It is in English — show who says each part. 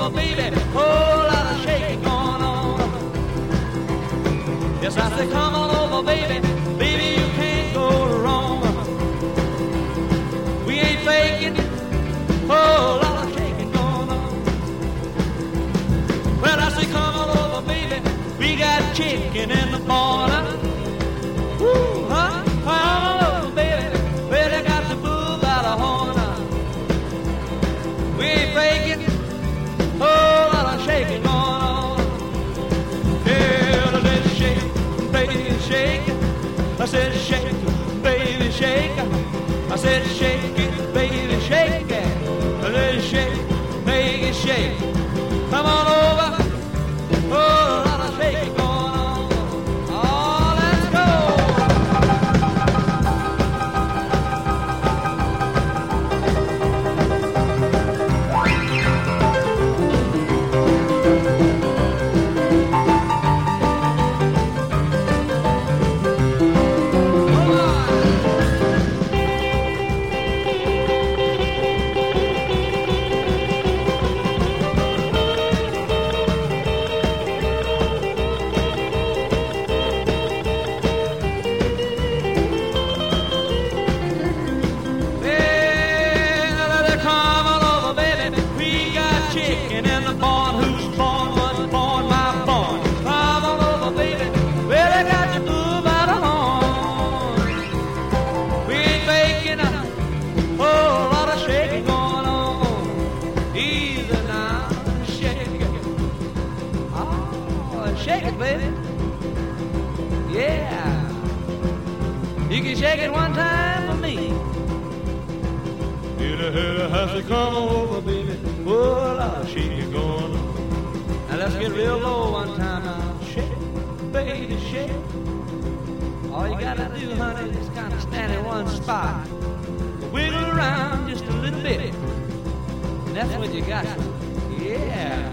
Speaker 1: mama, baby, whole lot of shaking going on. Yes, I say, come on over, baby, baby, you can't go wrong. We ain't faking, whole lot of shaking going on. Well, I say, come on over, baby, we got chicken in the morning. I said, shake, baby, shake. I said, shake it, baby, shake it, baby. Yeah. You can shake it one time for me. Hit a hit a has to come over, baby. Oh, I'll shake it going on. Now let's get real low one time now. Shake, baby, shake. All you gotta do, honey, is kind of stand in one spot. Wiggle around just a little bit. And that's what you got. Yeah.